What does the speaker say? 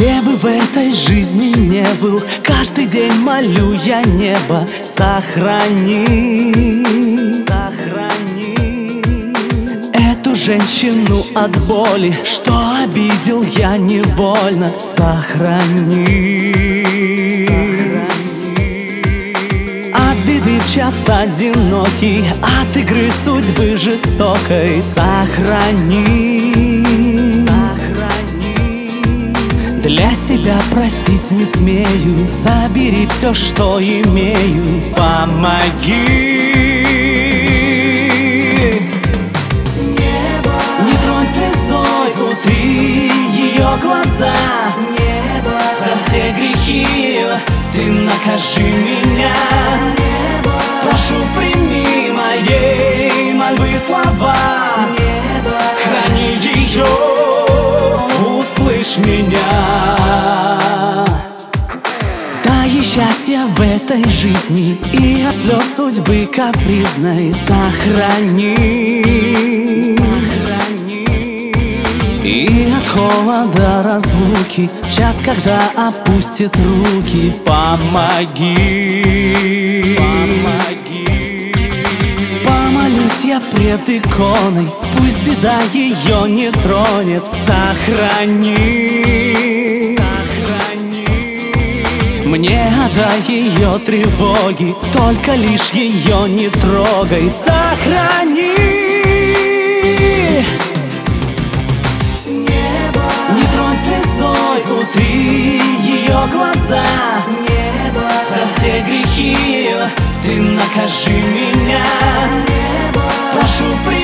Где бы в этой жизни не был Каждый день молю я небо Сохрани Сохрани. Эту женщину от боли Что обидел я невольно Сохрани. От беды час одинокий От игры судьбы жестокой Сохрани для себя просить не смею. Забери все, что имею. Помоги. Небо, Не тронь слезой, утри ее глаза. Небо, За все грехи ты накажи меня. Небо, Прошу, прими моей мольбы слова. Небо, Храни ее, услышь меня этой жизни И от слез судьбы капризной Сохрани. И от холода разлуки В час, когда опустит руки Помоги. Помолюсь я пред иконой Пусть беда ее не тронет Сохрани Мне отдай ее тревоги Только лишь ее не трогай Сохрани. Небо, Не тронь слезой, утри ее глаза. Небо, За все грехи ты накажи меня. Небо, Прошу, прими